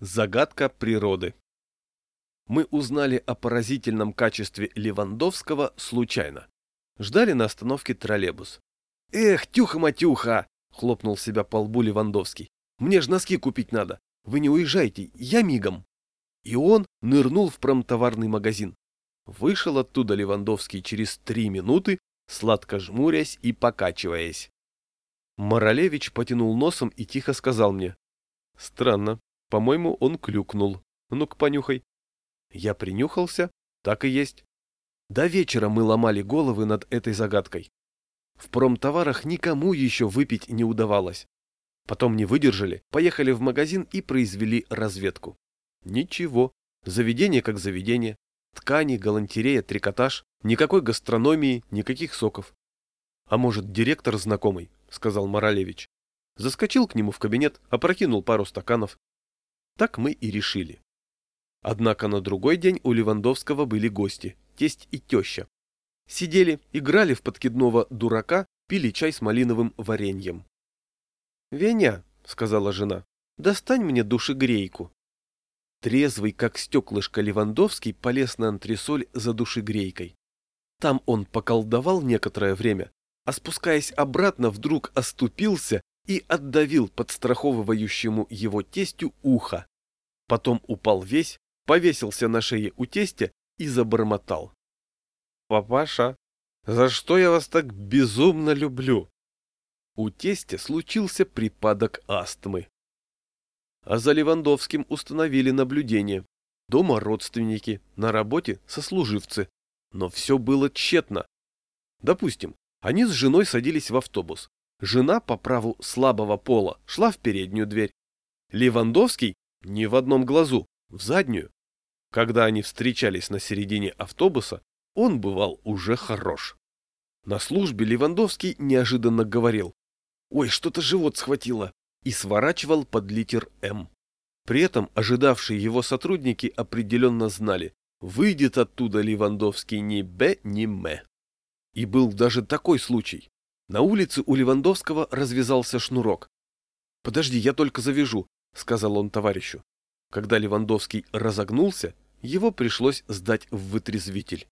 Загадка природы. Мы узнали о поразительном качестве Левандовского случайно. Ждали на остановке троллейбус. «Эх, тюха-матюха!» — хлопнул себя по лбу Левандовский. «Мне ж носки купить надо. Вы не уезжайте, я мигом». И он нырнул в промтоварный магазин. Вышел оттуда Левандовский через три минуты, сладко жмурясь и покачиваясь. Моралевич потянул носом и тихо сказал мне. «Странно, по-моему, он клюкнул. Ну-ка, понюхай». Я принюхался, так и есть. До вечера мы ломали головы над этой загадкой. В промтоварах никому еще выпить не удавалось. Потом не выдержали, поехали в магазин и произвели разведку. Ничего, заведение как заведение. Ткани, галантерея, трикотаж, никакой гастрономии, никаких соков. А может, директор знакомый, сказал Моралевич. Заскочил к нему в кабинет, опрокинул пару стаканов. Так мы и решили. Однако на другой день у Левандовского были гости, тесть и теща. Сидели, играли в подкидного дурака, пили чай с малиновым вареньем. «Веня», — сказала жена, — «достань мне душегрейку». Трезвый, как стеклышко Левандовский, полез на антресоль за душегрейкой. Там он поколдовал некоторое время, а спускаясь обратно, вдруг оступился и отдавил подстраховывающему его тестю ухо. Потом упал весь, повесился на шее у тестя и забормотал. «Папаша, за что я вас так безумно люблю?» У тестя случился припадок астмы. А за Левандовским установили наблюдение. Дома родственники, на работе сослуживцы. Но все было тщетно. Допустим, они с женой садились в автобус. Жена по праву слабого пола шла в переднюю дверь. Левандовский не в одном глазу, в заднюю. Когда они встречались на середине автобуса, он бывал уже хорош. На службе Левандовский неожиданно говорил «Ой, что-то живот схватило» и сворачивал под литер «М». При этом ожидавшие его сотрудники определенно знали, выйдет оттуда Левандовский ни Б, ни М. И был даже такой случай. На улице у Левандовского развязался шнурок. «Подожди, я только завяжу», — сказал он товарищу. Когда Левандовский разогнулся, его пришлось сдать в вытрезвитель.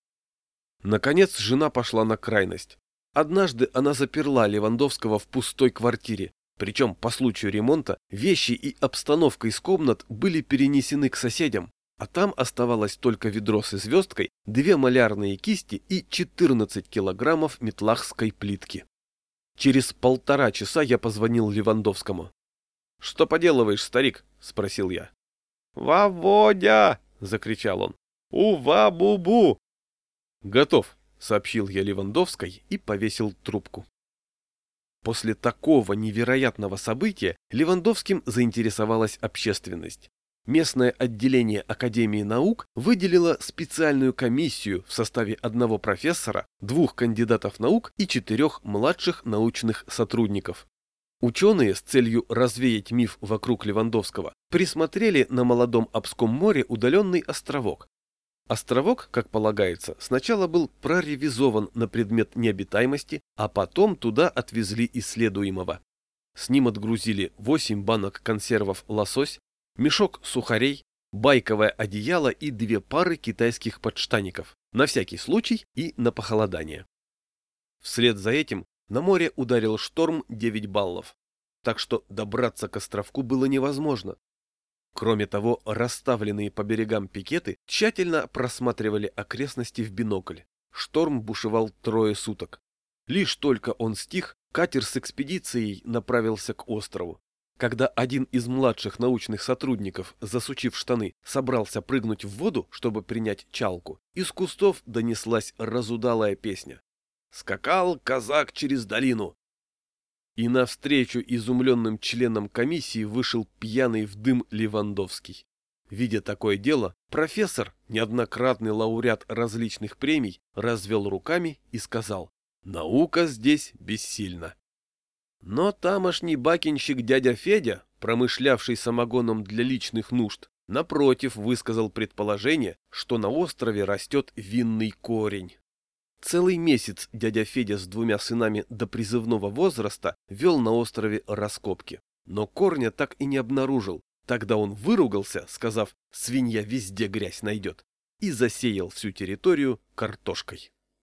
Наконец жена пошла на крайность. Однажды она заперла Левандовского в пустой квартире, причем по случаю ремонта вещи и обстановка из комнат были перенесены к соседям, а там оставалось только ведро с звездкой, две малярные кисти и 14 килограммов метлахской плитки. Через полтора часа я позвонил Левандовскому. — Что поделываешь, старик? — спросил я. — Ваводя! — закричал он. — Ува-бу-бу! — Готов, — сообщил я Левандовской и повесил трубку. После такого невероятного события Левандовским заинтересовалась общественность. Местное отделение Академии наук выделило специальную комиссию в составе одного профессора, двух кандидатов наук и четырех младших научных сотрудников. Ученые с целью развеять миф вокруг Левандовского присмотрели на молодом Обском море удаленный островок. Островок, как полагается, сначала был проревизован на предмет необитаемости, а потом туда отвезли исследуемого. С ним отгрузили 8 банок консервов лосось, мешок сухарей, байковое одеяло и две пары китайских подштаников, на всякий случай и на похолодание. Вслед за этим на море ударил шторм 9 баллов, так что добраться к островку было невозможно. Кроме того, расставленные по берегам пикеты тщательно просматривали окрестности в бинокль. Шторм бушевал трое суток. Лишь только он стих, катер с экспедицией направился к острову. Когда один из младших научных сотрудников, засучив штаны, собрался прыгнуть в воду, чтобы принять чалку, из кустов донеслась разудалая песня. «Скакал казак через долину!» И навстречу изумленным членам комиссии вышел пьяный в дым Левандовский. Видя такое дело, профессор, неоднократный лауреат различных премий, развел руками и сказал «Наука здесь бессильна». Но тамошний бакинщик дядя Федя, промышлявший самогоном для личных нужд, напротив высказал предположение, что на острове растет винный корень. Целый месяц дядя Федя с двумя сынами до призывного возраста вел на острове раскопки, но корня так и не обнаружил, Тогда он выругался, сказав «свинья везде грязь найдет», и засеял всю территорию картошкой.